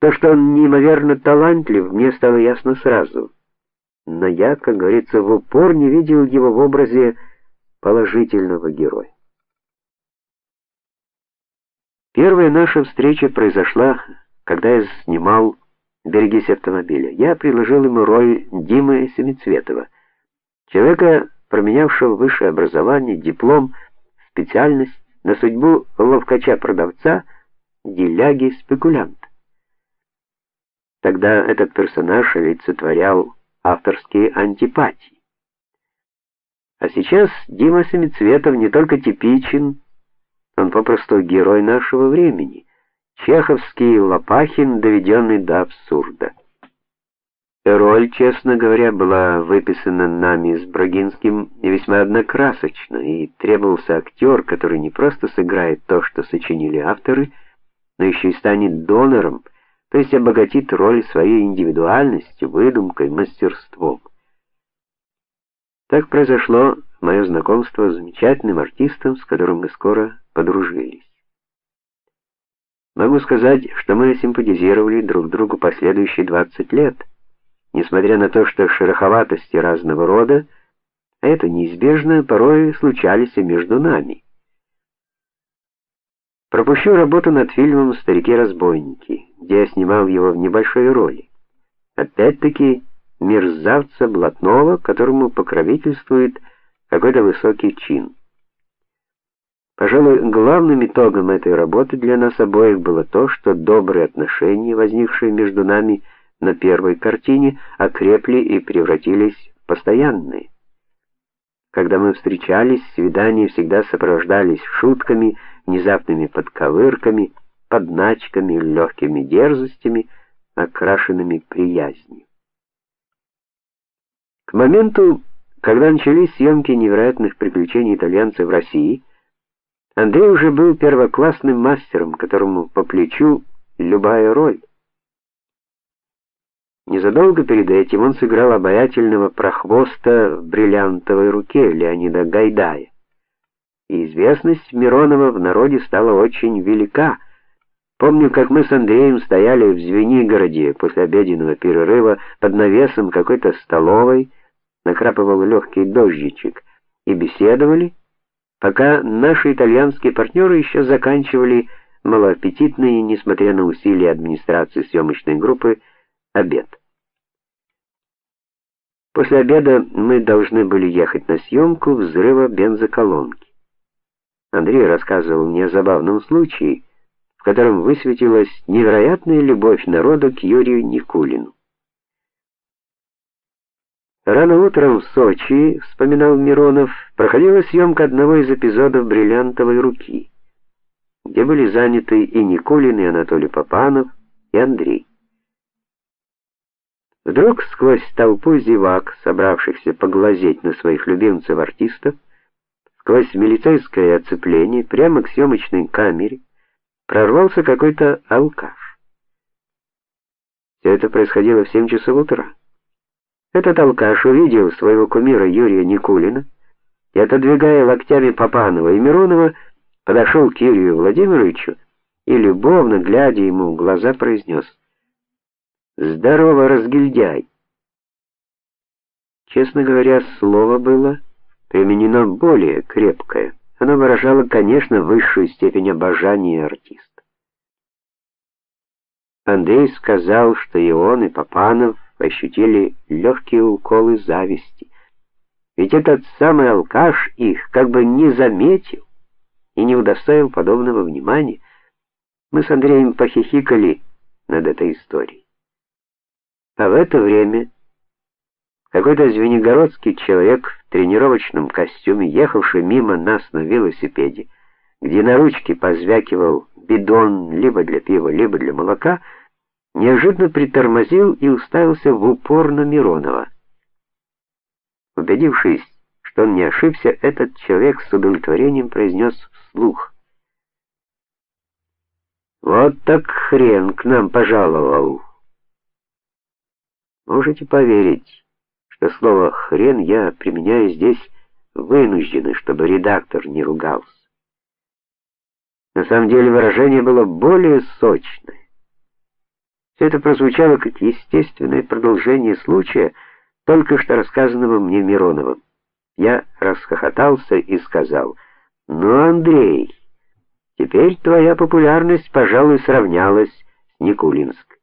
То, что он неимоверно талантлив, мне стало ясно сразу. Но я, как говорится, в упор не видел его в образе положительного героя. Первая наша встреча произошла, когда я снимал «Берегись автомобиля». Я предложил ему роль Димы Семицветова, человека, променявшего высшее образование, диплом, специальность на судьбу ловкача-продавца, деляги-спекулянта. Тогда этот персонаж олицетворял авторские антипатии. А сейчас Дима Семицветов не только типичен, он попросту герой нашего времени, чеховский Лопахин, доведенный до абсурда. Роль, честно говоря, была выписана нами с Брагинским весьма однокрасочно, и требовался актер, который не просто сыграет то, что сочинили авторы, но еще и станет донором, то есть обогатит роль своей индивидуальностью, выдумкой, мастерством. Так произошло мое знакомство с замечательным артистом, с которым мы скоро подружились. Могу сказать, что мы симпатизировали друг другу последующие 20 лет, несмотря на то, что шероховатости разного рода, а это неизбежно, порой случались и между нами. Пропущу работу над фильмом Старики-разбойники, где я снимал его в небольшой роли. Опять-таки мерзавца блатного, которому покровительствует какой-то высокий чин. Пожалуй, главным итогом этой работы для нас обоих было то, что добрые отношения, возникшие между нами на первой картине, окрепли и превратились в постоянные. Когда мы встречались, свидания всегда сопровождались шутками, внезапными подковырками, подначками, легкими дерзостями, окрашенными приязнью. К моменту, когда начались съемки невероятных приключений итальянцев в России, Андрей уже был первоклассным мастером, которому по плечу любая роль. Незадолго перед этим он сыграл обаятельного прохвоста в бриллиантовой руке Леонида Гайдая и известность Миронова в народе стала очень велика. Помню, как мы с Андреем стояли в Звенигороде после обеденного перерыва под навесом какой-то столовой, накрапывал легкий дождичек, и беседовали, пока наши итальянские партнеры еще заканчивали малоаппетитный, несмотря на усилия администрации съемочной группы, обед. После обеда мы должны были ехать на съемку взрыва бензоколонки. Андрей рассказывал мне о забавном случае, в котором высветилась невероятная любовь народа к Юрию Никулину. Рано утром в Сочи, вспоминал Миронов, проходила съемка одного из эпизодов Бриллиантовой руки, где были заняты и Никулин, и Анатолий Попанов, и Андрей. Вдруг сквозь толпу зевак, собравшихся поглазеть на своих любимцев-артистов, Сквозь милицейское оцепление прямо к съемочной камере прорвался какой-то алкаш. Все это происходило в 7 часов утра. Этот алкаш увидел своего кумира Юрия Никулина и, отодвигая локтями Попанова и Миронова, подошел к Юрию Владимировичу и, любовно глядя ему в глаза, произнес «Здорово, разгильдяй!» Честно говоря, слово было применено более крепкое. Оно выражало, конечно, высшую степень обожания артиста. Андрей сказал, что и он, и Попанов ощутили легкие уколы зависти. Ведь этот самый алкаш их как бы не заметил и не удостоил подобного внимания. Мы с Андреем похихикали над этой историей. А в это время какой-то звенигородский человек в тренировочном костюме, ехавший мимо нас на велосипеде, где на ручке позвякивал бидон либо для пива, либо для молока, неожиданно притормозил и уставился в упор на Миронова. Убедившись, что он не ошибся, этот человек с удовлетворением произнес вслух: "Вот так хрен к нам пожаловал". Можете поверить, что слово хрен я применяю здесь вынужденно, чтобы редактор не ругался. На самом деле выражение было более сочное. Все это прозвучало как естественное продолжение случая, только что рассказанного мне Мироновым. Я расхохотался и сказал: "Ну, Андрей, теперь твоя популярность, пожалуй, сравнялась с Никулинской.